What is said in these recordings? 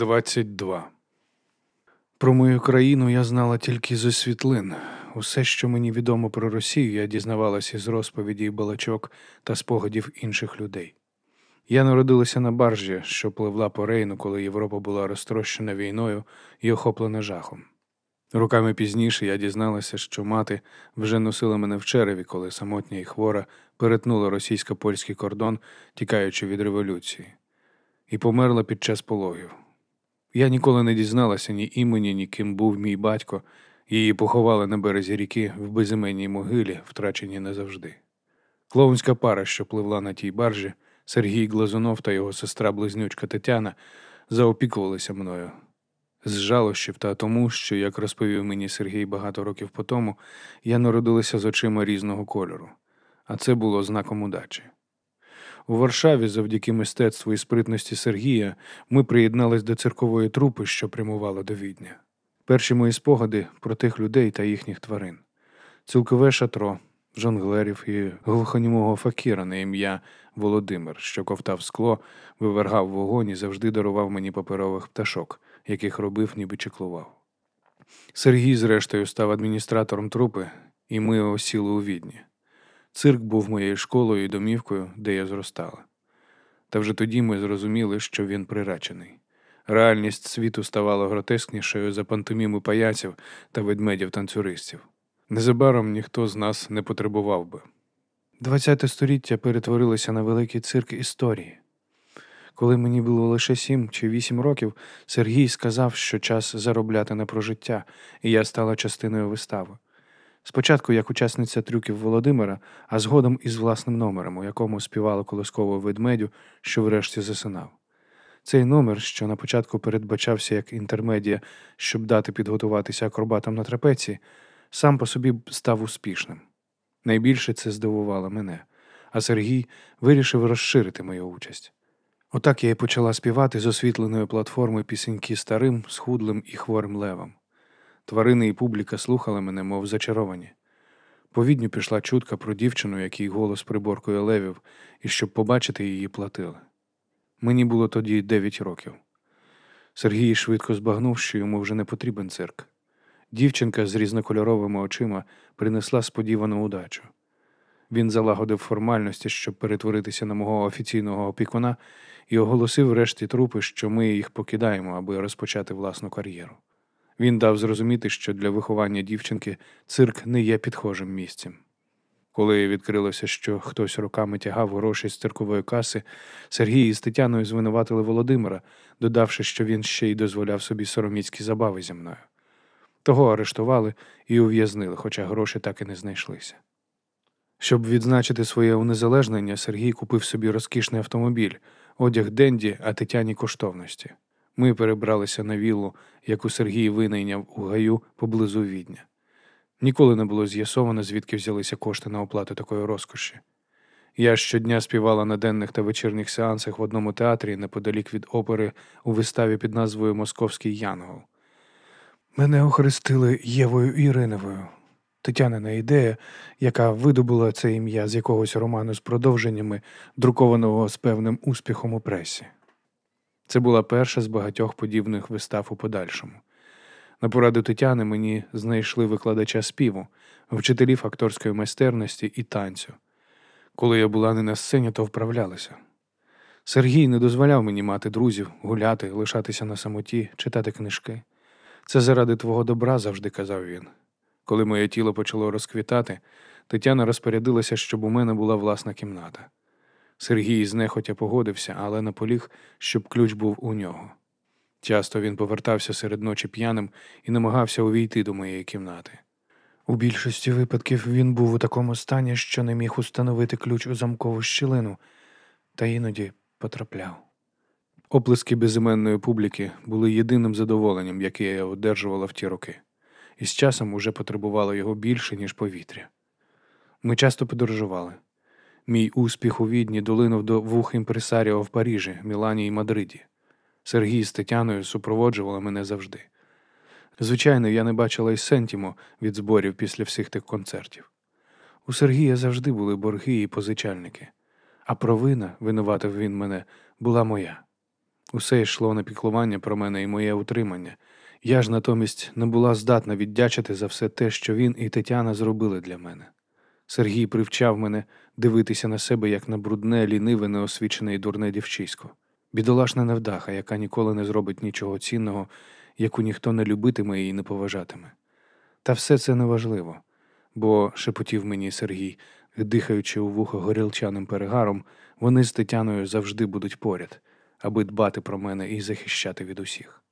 22. Про мою країну я знала тільки зі світлин. Усе, що мені відомо про Росію, я дізнавалася із розповіді балачок та спогадів інших людей. Я народилася на баржі, що пливла по рейну, коли Європа була розтрощена війною і охоплена жахом. Руками пізніше я дізналася, що мати вже носила мене в череві, коли самотня і хвора перетнула російсько польський кордон, тікаючи від революції, і померла під час пологів. Я ніколи не дізналася ні імені, ні ким був мій батько. Її поховали на березі ріки в безіменній могилі, втрачені назавжди. Клоунська пара, що пливла на тій баржі, Сергій Глазунов та його сестра близнючка Тетяна заопікувалися мною з жалощів та тому, що, як розповів мені Сергій багато років по тому, я народилася з очима різного кольору, а це було знаком удачі. У Варшаві, завдяки мистецтву і спритності Сергія, ми приєднались до циркової трупи, що прямувала до відня. Перші мої спогади про тих людей та їхніх тварин, цілкове шатро, жонглерів і глухонімого факіра на ім'я Володимир, що ковтав скло, вивергав вогонь і завжди дарував мені паперових пташок, яких робив, ніби чеклував. Сергій, зрештою, став адміністратором трупи, і ми осіли у відні. Цирк був моєю школою і домівкою, де я зростала. Та вже тоді ми зрозуміли, що він приречений. Реальність світу ставала гротескнішою за пантоміми паяців та ведмедів танцюристів. Незабаром ніхто з нас не потребував би. Двадцяте століття перетворилося на великий цирк історії. Коли мені було лише сім чи вісім років, Сергій сказав, що час заробляти на прожиття, і я стала частиною вистави. Спочатку як учасниця трюків Володимира, а згодом із власним номером, у якому співала колоскову ведмедю, що врешті засинав. Цей номер, що на початку передбачався як інтермедія, щоб дати підготуватися акробатам на трапеції, сам по собі став успішним. Найбільше це здивувало мене, а Сергій вирішив розширити мою участь. Отак я й почала співати з освітленої платформи пісеньки старим, схудлим і хворим левом. Тварини і публіка слухали мене, мов зачаровані. По відню пішла чутка про дівчину, який голос приборкує левів, і щоб побачити її платили. Мені було тоді дев'ять років. Сергій швидко збагнув, що йому вже не потрібен цирк. Дівчинка з різнокольоровими очима принесла сподівану удачу. Він залагодив формальності, щоб перетворитися на мого офіційного опікуна, і оголосив врешті трупи, що ми їх покидаємо, аби розпочати власну кар'єру. Він дав зрозуміти, що для виховання дівчинки цирк не є підхожим місцем. Коли відкрилося, що хтось руками тягав гроші з циркової каси, Сергій із Тетяною звинуватили Володимира, додавши, що він ще й дозволяв собі сороміцькі забави зі мною. Того арештували і ув'язнили, хоча гроші так і не знайшлися. Щоб відзначити своє унезалежнення, Сергій купив собі розкішний автомобіль, одяг Денді, а Тетяні коштовності. Ми перебралися на віллу, яку Сергій винайняв у гаю поблизу відня. Ніколи не було з'ясовано, звідки взялися кошти на оплату такої розкоші. Я щодня співала на денних та вечірніх сеансах в одному театрі неподалік від опери у виставі під назвою Московський Янгол. Мене охрестили Євою Іриновою, Тетянина ідея, яка видобула це ім'я з якогось роману з продовженнями, друкованого з певним успіхом у пресі. Це була перша з багатьох подібних вистав у подальшому. На пораду Тетяни мені знайшли викладача співу, вчителів акторської майстерності і танцю. Коли я була не на сцені, то вправлялася. Сергій не дозволяв мені мати друзів, гуляти, лишатися на самоті, читати книжки. Це заради твого добра, завжди казав він. Коли моє тіло почало розквітати, Тетяна розпорядилася, щоб у мене була власна кімната. Сергій знехотя погодився, але наполіг, щоб ключ був у нього. Часто він повертався серед ночі п'яним і намагався увійти до моєї кімнати. У більшості випадків він був у такому стані, що не міг установити ключ у замкову щілину, та іноді потрапляв. Оплески безіменної публіки були єдиним задоволенням, яке я одержувала в ті роки, і з часом уже потребувала його більше, ніж повітря. Ми часто подорожували. Мій успіх у відні долинув до вух імпресаріо в Парижі, Мілані і Мадриді. Сергій з Тетяною супроводжували мене завжди. Звичайно, я не бачила й сентіму від зборів після всіх тих концертів. У Сергія завжди були борги і позичальники, а провина, винуватив він мене, була моя. Усе йшло на піклування про мене і моє утримання. Я ж натомість не була здатна віддячити за все те, що він і Тетяна зробили для мене. Сергій привчав мене дивитися на себе як на брудне, ліниве, неосвічене і дурне дівчисько. Бідолашна невдаха, яка ніколи не зробить нічого цінного, яку ніхто не любитиме і не поважатиме. Та все це неважливо, бо, шепотів мені Сергій, дихаючи у вухо горілчаним перегаром, вони з Тетяною завжди будуть поряд, аби дбати про мене і захищати від усіх.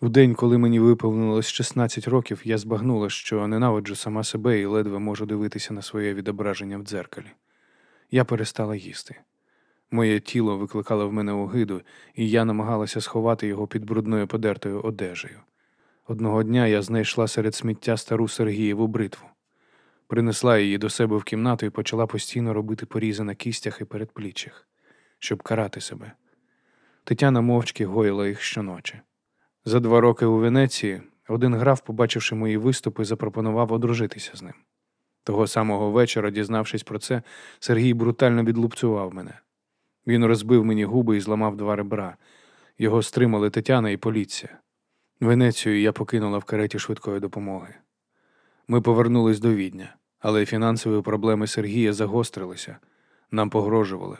У день, коли мені виповнилось 16 років, я збагнула, що ненавиджу сама себе і ледве можу дивитися на своє відображення в дзеркалі. Я перестала їсти. Моє тіло викликало в мене огиду, і я намагалася сховати його під брудною подертою одежею. Одного дня я знайшла серед сміття стару Сергієву бритву, принесла її до себе в кімнату і почала постійно робити порізи на кістях і передпліччях, щоб карати себе. Тетяна мовчки гоїла їх щоночі. За два роки у Венеції один граф, побачивши мої виступи, запропонував одружитися з ним. Того самого вечора, дізнавшись про це, Сергій брутально відлупцював мене. Він розбив мені губи і зламав два ребра. Його стримали Тетяна і поліція. Венецію я покинула в кареті швидкої допомоги. Ми повернулись до відня, але фінансові проблеми Сергія загострилися, нам погрожували.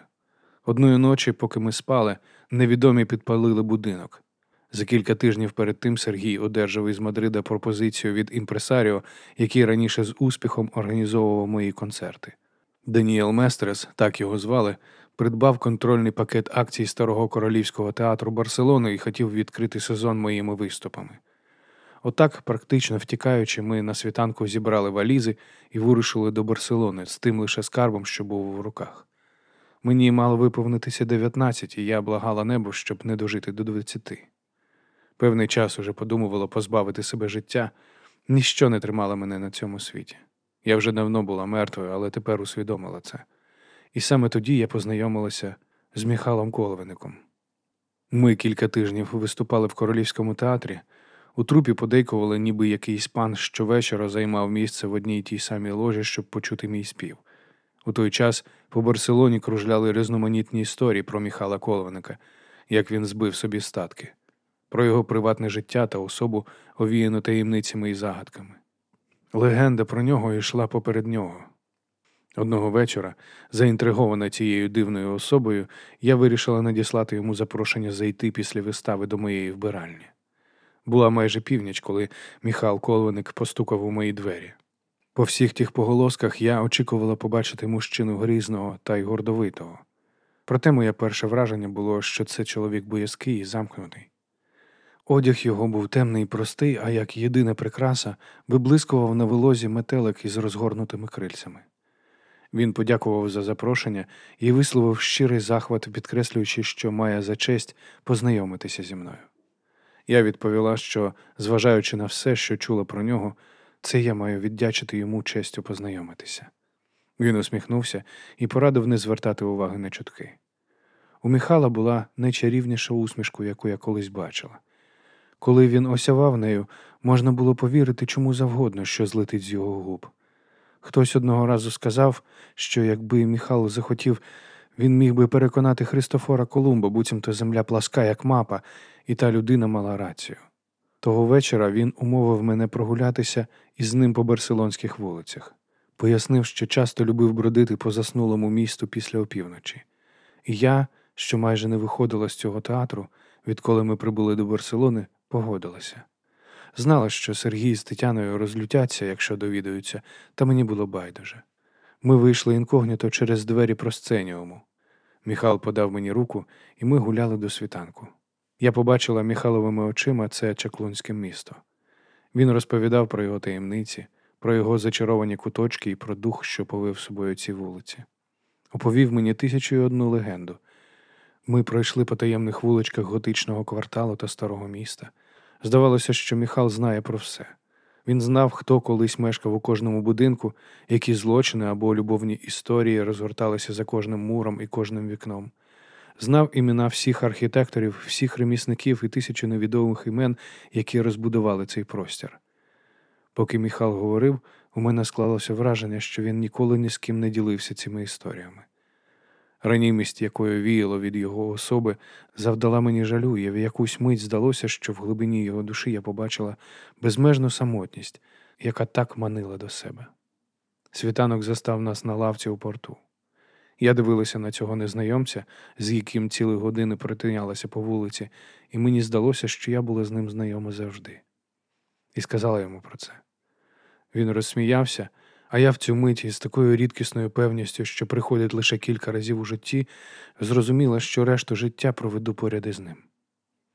Одної ночі, поки ми спали, невідомі підпалили будинок. За кілька тижнів перед тим Сергій одержав із Мадрида пропозицію від імпресаріо, який раніше з успіхом організовував мої концерти. Даніел Местрес, так його звали, придбав контрольний пакет акцій старого королівського театру Барселони і хотів відкрити сезон моїми виступами. Отак, практично втікаючи, ми на світанку зібрали валізи і вирушили до Барселони з тим лише скарбом, що був у руках. Мені мало виповнитися 19, і я благала небо, щоб не дожити до 20. Певний час уже подумувала позбавити себе життя, ніщо не тримало мене на цьому світі. Я вже давно була мертвою, але тепер усвідомила це. І саме тоді я познайомилася з Міхалом Коловиником. Ми кілька тижнів виступали в королівському театрі, у трупі подейкували, ніби якийсь пан щовечора займав місце в одній тій самій ложі, щоб почути мій спів. У той час по Барселоні кружляли різноманітні історії про Міхала Коловника, як він збив собі статки, про його приватне життя та особу, овіяну таємницями і загадками. Легенда про нього йшла поперед нього. Одного вечора, заінтригована цією дивною особою, я вирішила надіслати йому запрошення зайти після вистави до моєї вбиральні. Була майже північ, коли Міхал Колвиник постукав у мої двері. По всіх тих поголосках я очікувала побачити мужчину грізного та й гордовитого. Проте моє перше враження було, що це чоловік боязкий і замкнутий. Одяг його був темний і простий, а як єдина прикраса виблискував на вилозі метелик із розгорнутими крильцями. Він подякував за запрошення і висловив щирий захват, підкреслюючи, що має за честь познайомитися зі мною. Я відповіла, що, зважаючи на все, що чула про нього, це я маю віддячити йому честю познайомитися. Він усміхнувся і порадив не звертати уваги на чутки. У Михала була найчарівніша усмішка, яку я колись бачила. Коли він осявав нею, можна було повірити чому завгодно, що злетить з його губ. Хтось одного разу сказав, що якби Міхал захотів, він міг би переконати Христофора Колумба, буцімто земля пласка, як мапа, і та людина мала рацію. Того вечора він умовив мене прогулятися із ним по барселонських вулицях, пояснив, що часто любив бродити по заснулому місту після опівночі. І я, що майже не виходила з цього театру, відколи ми прибули до Барселони, погодилася. Знала, що Сергій з Тетяною розлютяться, якщо довідаються, та мені було байдуже. Ми вийшли інкогніто через двері просценіуму. Міхал подав мені руку, і ми гуляли до світанку. Я побачила Міхаловими очима це чаклунське місто. Він розповідав про його таємниці, про його зачаровані куточки і про дух, що повив собою ці вулиці. Оповів мені тисячу і одну легенду. Ми пройшли по таємних вуличках готичного кварталу та старого міста. Здавалося, що Міхал знає про все. Він знав, хто колись мешкав у кожному будинку, які злочини або любовні історії розгорталися за кожним муром і кожним вікном. Знав імена всіх архітекторів, всіх ремісників і тисячі невідомих імен, які розбудували цей простір. Поки Міхал говорив, у мене склалося враження, що він ніколи ні з ким не ділився цими історіями. Ранімість, якою віяло від його особи, завдала мені жалю, і в якусь мить здалося, що в глибині його душі я побачила безмежну самотність, яка так манила до себе. Світанок застав нас на лавці у порту. Я дивилася на цього незнайомця, з яким цілі години перетинялася по вулиці, і мені здалося, що я була з ним знайома завжди. І сказала йому про це. Він розсміявся, а я в цю миті з такою рідкісною певністю, що приходить лише кілька разів у житті, зрозуміла, що решту життя проведу поряд із ним.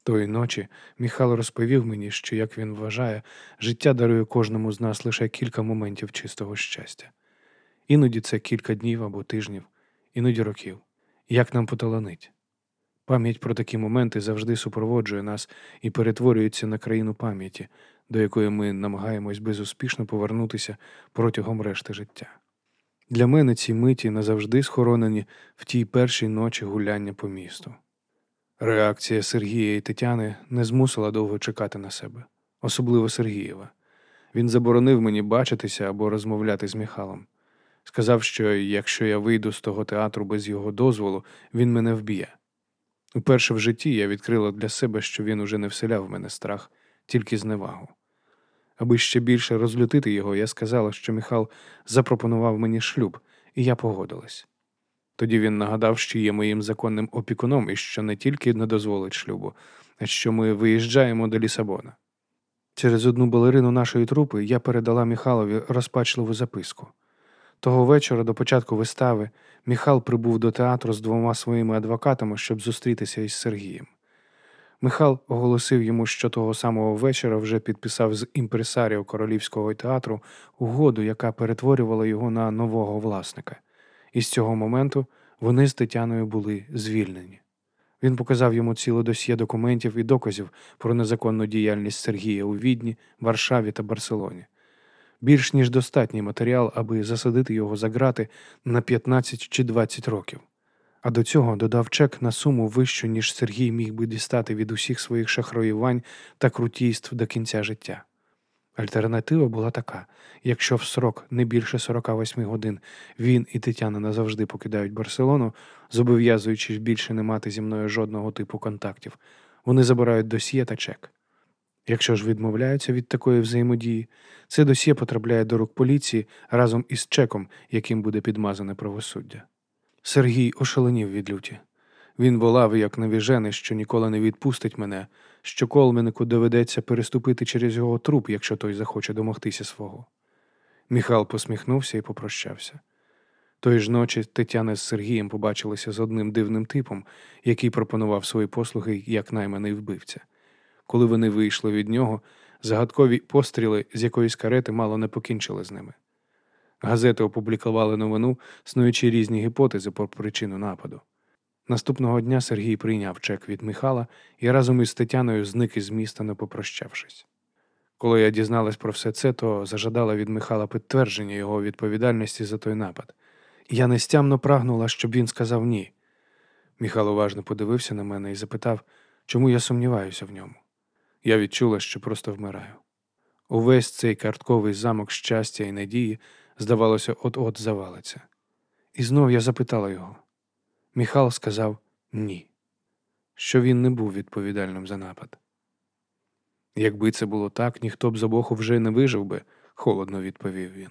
Тої ночі Міхайло розповів мені, що, як він вважає, життя дарує кожному з нас лише кілька моментів чистого щастя. Іноді це кілька днів або тижнів, іноді років, як нам поталанить. Пам'ять про такі моменти завжди супроводжує нас і перетворюється на країну пам'яті, до якої ми намагаємось безуспішно повернутися протягом решти життя. Для мене ці миті назавжди схоронені в тій першій ночі гуляння по місту. Реакція Сергія і Тетяни не змусила довго чекати на себе, особливо Сергієва. Він заборонив мені бачитися або розмовляти з Михалом. Сказав, що якщо я вийду з того театру без його дозволу, він мене вб'є. Уперше в житті я відкрила для себе, що він уже не вселяв в мене страх, тільки зневагу. Аби ще більше розлютити його, я сказала, що Михал запропонував мені шлюб, і я погодилась. Тоді він нагадав, що є моїм законним опікуном і що не тільки не дозволить шлюбу, а що ми виїжджаємо до Лісабона. Через одну балерину нашої трупи я передала Михалові розпачливу записку. Того вечора до початку вистави Міхал прибув до театру з двома своїми адвокатами, щоб зустрітися із Сергієм. Михал оголосив йому, що того самого вечора вже підписав з імпресаріо королівського театру угоду, яка перетворювала його на нового власника. І з цього моменту вони з Тетяною були звільнені. Він показав йому ціле досьє документів і доказів про незаконну діяльність Сергія у Відні, Варшаві та Барселоні. Більш ніж достатній матеріал, аби засадити його за грати на 15 чи 20 років. А до цього додав чек на суму вищу, ніж Сергій міг би дістати від усіх своїх шахроювань та крутійств до кінця життя. Альтернатива була така: якщо в срок не більше 48 годин він і Тетяна назавжди покидають Барселону, зобов'язуючись більше не мати зі мною жодного типу контактів, вони забирають досьє та чек. Якщо ж відмовляються від такої взаємодії, це досьє потрапляє до рук поліції разом із чеком, яким буде підмазане правосуддя. Сергій ошаленів від люті. Він волав, як навіжений, що ніколи не відпустить мене, що колменику доведеться переступити через його труп, якщо той захоче домогтися свого. Міхал посміхнувся і попрощався. Тої ж ночі Тетяна з Сергієм побачилися з одним дивним типом, який пропонував свої послуги як найманий вбивця. Коли вони вийшли від нього, загадкові постріли з якоїсь карети мало не покінчили з ними. Газети опублікували новину, снуючи різні гіпотези про причину нападу. Наступного дня Сергій прийняв чек від Михала і разом із Тетяною зник із міста, не попрощавшись. Коли я дізналась про все це, то зажадала від Михала підтвердження його відповідальності за той напад. Я нестямно прагнула, щоб він сказав ні. Михайло уважно подивився на мене і запитав, чому я сумніваюся в ньому. Я відчула, що просто вмираю. Увесь цей картковий замок щастя і надії, здавалося, от-от завалиться. І знов я запитала його. Міхал сказав ні, що він не був відповідальним за напад. Якби це було так, ніхто б за Богу вже не вижив би, холодно відповів він.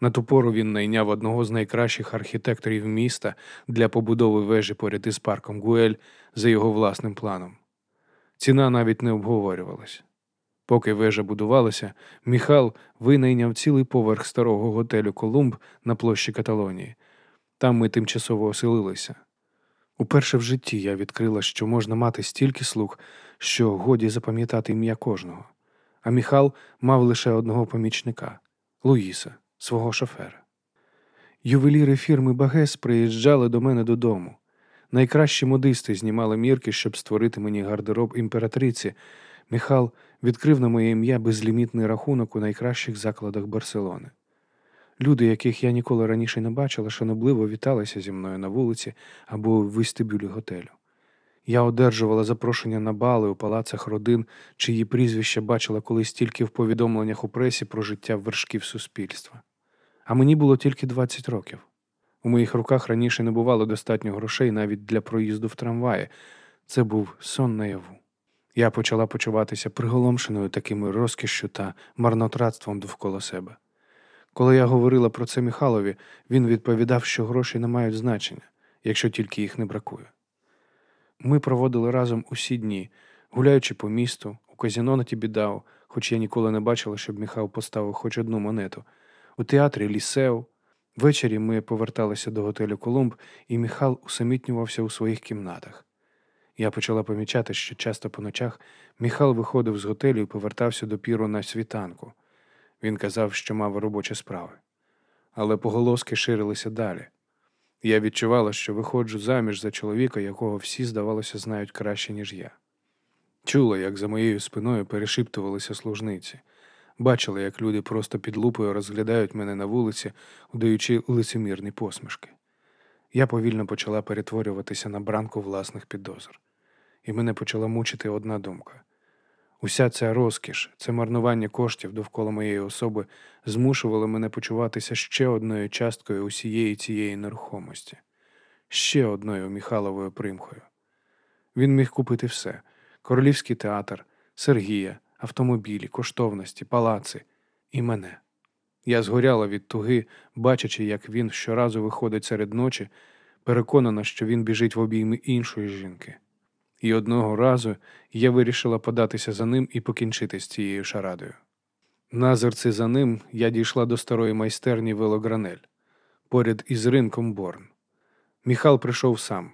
На ту пору він найняв одного з найкращих архітекторів міста для побудови вежі поряд із парком Гуель за його власним планом. Ціна навіть не обговорювалася. Поки вежа будувалася, Міхал винайняв цілий поверх старого готелю Колумб на площі Каталонії. Там ми тимчасово оселилися. Уперше в житті я відкрила, що можна мати стільки слуг, що годі запам'ятати ім'я кожного. А Міхал мав лише одного помічника Луїса, свого шофера. Ювеліри фірми Багес приїжджали до мене додому. Найкращі модисти знімали мірки, щоб створити мені гардероб імператриці. Міхал відкрив на моє ім'я безлімітний рахунок у найкращих закладах Барселони. Люди, яких я ніколи раніше не бачила, шанобливо віталися зі мною на вулиці або в вестибюлі готелю. Я одержувала запрошення на бали у палацах родин, чиї прізвища бачила колись тільки в повідомленнях у пресі про життя вершків суспільства. А мені було тільки 20 років. У моїх руках раніше не бувало достатньо грошей навіть для проїзду в трамваї. Це був сон наяву. Я почала почуватися приголомшеною такими розкішшю та марнотратством довкола себе. Коли я говорила про це Михайлові, він відповідав, що гроші не мають значення, якщо тільки їх не бракує. Ми проводили разом усі дні, гуляючи по місту, у казіно на Тібідау, хоч я ніколи не бачила, щоб Михайло поставив хоч одну монету, у театрі Лісеу. Ввечері ми поверталися до готелю Колумб, і Міхал усамітнювався у своїх кімнатах. Я почала помічати, що часто по ночах Міхал виходив з готелю і повертався до піру на світанку. Він казав, що мав робочі справи. Але поголоски ширилися далі. Я відчувала, що виходжу заміж за чоловіка, якого всі, здавалося, знають краще, ніж я. Чула, як за моєю спиною перешіптувалися служниці, бачила, як люди просто під лупою розглядають мене на вулиці, удаючи лицемірні посмішки. Я повільно почала перетворюватися на бранку власних підозр, і мене почала мучити одна думка. Уся ця розкіш, це марнування коштів довкола моєї особи змушувало мене почуватися ще одною часткою усієї цієї нерухомості, ще одною Міхаловою примхою. Він міг купити все: королівський театр, Сергія, автомобілі, коштовності, палаци і мене. Я згоряла від туги, бачачи, як він щоразу виходить серед ночі, переконана, що він біжить в обійми іншої жінки. І одного разу я вирішила податися за ним і покінчити з цією шарадою. Назерці за ним я дійшла до старої майстерні велогранель, поряд із ринком Борн. Міхал прийшов сам.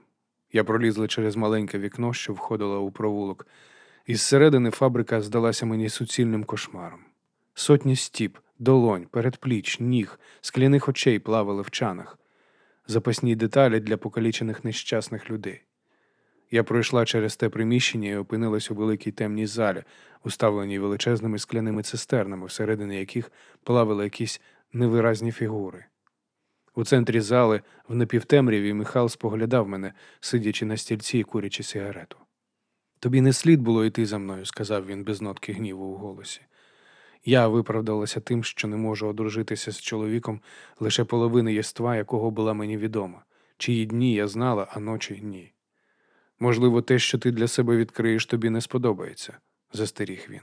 Я пролізла через маленьке вікно, що входило у провулок, і зсередини фабрика здалася мені суцільним кошмаром. Сотні стіп, долонь, передпліч, ніг, скляних очей плавали в чанах, запасні деталі для покалічених нещасних людей. Я пройшла через те приміщення і опинилась у великій темній залі, уставленій величезними скляними цистернами, всередині яких плавали якісь невиразні фігури. У центрі зали, в напівтемряві, Михал споглядав мене, сидячи на стільці і курячи сигарету. Тобі не слід було йти за мною, сказав він без нотки гніву у голосі. Я виправдалася тим, що не можу одружитися з чоловіком лише половини єства, якого була мені відома, чиї дні я знала, а ночі ні. Можливо, те, що ти для себе відкриєш, тобі не сподобається, застеріг він.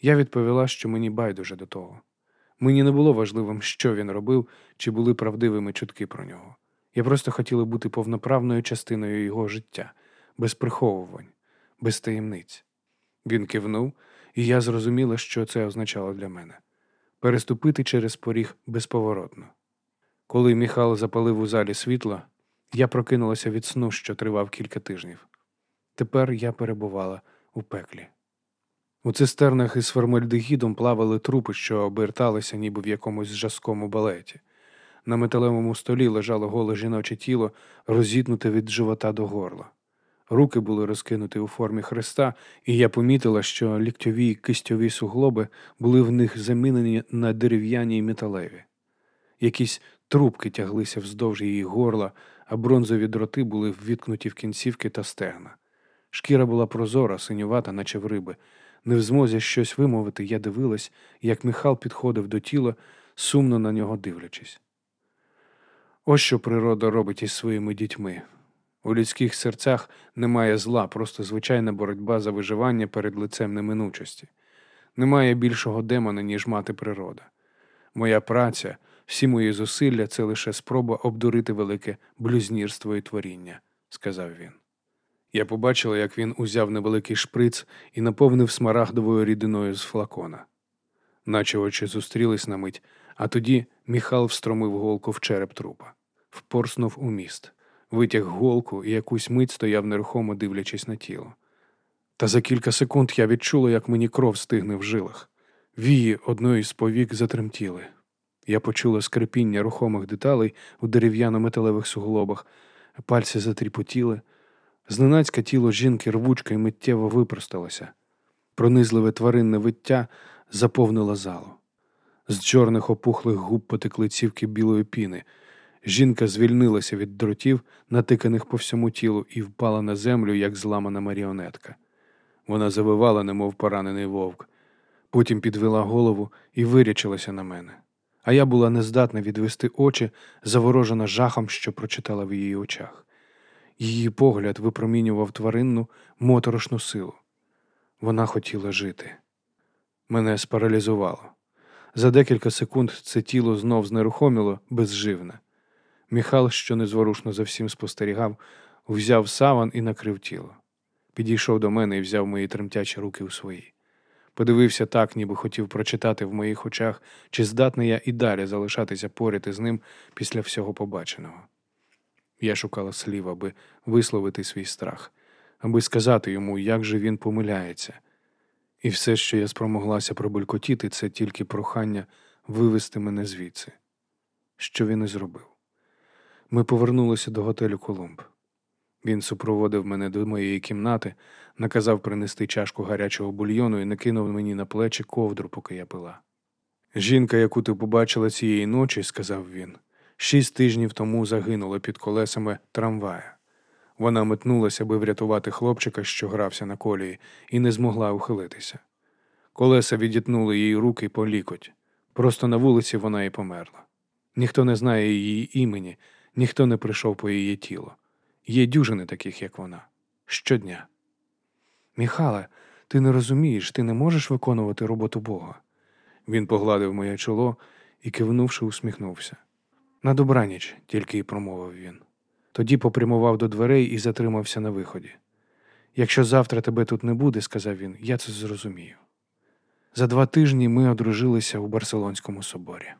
Я відповіла, що мені байдуже до того. Мені не було важливим, що він робив, чи були правдивими чутки про нього. Я просто хотіла бути повноправною частиною його життя, без приховувань, без таємниць. Він кивнув, і я зрозуміла, що це означало для мене переступити через поріг безповоротно. Коли Міхал запалив у залі світло, я прокинулася від сну, що тривав кілька тижнів. Тепер я перебувала у пеклі. У цистернах із формальдегідом плавали трупи, що оберталися, ніби в якомусь жаскому балеті. На металевому столі лежало голе жіноче тіло, розітнуте від живота до горла. Руки були розкинуті у формі хреста, і я помітила, що ліктьові й кистьові суглоби були в них замінені на дерев'яні й металеві. Якісь трубки тяглися вздовж її горла, а бронзові дроти були ввіткнуті в кінцівки та стегна. Шкіра була прозора, синювата, наче в риби. Не в змозі щось вимовити, я дивилась, як Михал підходив до тіла, сумно на нього дивлячись. Ось що природа робить із своїми дітьми. У людських серцях немає зла, просто звичайна боротьба за виживання перед лицем неминучості. Немає більшого демона, ніж мати природа. Моя праця, всі мої зусилля це лише спроба обдурити велике блюзнірство і творіння, сказав він. Я побачила, як він узяв невеликий шприц і наповнив смарагдовою рідиною з флакона. Наче очі зустрілись на мить, а тоді Міхал встромив голку в череп трупа, впорснув у міст, витяг голку і якусь мить стояв нерухомо дивлячись на тіло. Та за кілька секунд я відчула, як мені кров стигне в жилах. Вії одної з повік затремтіли. Я почула скрипіння рухомих деталей у дерев'яно-металевих суглобах, пальці затріпотіли. Зненацька тіло жінки рвучка й миттєво випросталося. Пронизливе тваринне виття заповнило залу. З чорних опухлих губ потекли цівки білої піни. Жінка звільнилася від дротів, натиканих по всьому тілу, і впала на землю, як зламана маріонетка. Вона завивала, немов поранений вовк. Потім підвела голову і вирячилася на мене а я була нездатна відвести очі, заворожена жахом, що прочитала в її очах. Її погляд випромінював тваринну моторошну силу. Вона хотіла жити. Мене спаралізувало. За декілька секунд це тіло знов знерухоміло, безживне. Міхал, що незворушно за всім спостерігав, взяв саван і накрив тіло. Підійшов до мене і взяв мої тремтячі руки у свої. Подивився так, ніби хотів прочитати в моїх очах, чи здатний я і далі залишатися поряд із ним після всього побаченого. Я шукала слів, аби висловити свій страх, аби сказати йому, як же він помиляється. І все, що я спромоглася пробулькотіти, це тільки прохання вивести мене звідси. Що він і зробив. Ми повернулися до готелю Колумб. Він супроводив мене до моєї кімнати, наказав принести чашку гарячого бульйону і накинув мені на плечі ковдру, поки я пила. Жінка, яку ти побачила цієї ночі, сказав він, шість тижнів тому загинула під колесами трамвая. Вона метнулася, аби врятувати хлопчика, що грався на колії, і не змогла ухилитися. Колеса відітнули їй руки по лікоть. Просто на вулиці вона і померла. Ніхто не знає її імені, ніхто не прийшов по її тіло. Є дюжини таких, як вона. Щодня. Міхале, ти не розумієш, ти не можеш виконувати роботу Бога. Він погладив моє чоло і, кивнувши, усміхнувся. На добраніч, тільки й промовив він. Тоді попрямував до дверей і затримався на виході. Якщо завтра тебе тут не буде, сказав він, я це зрозумію. За два тижні ми одружилися у Барселонському соборі.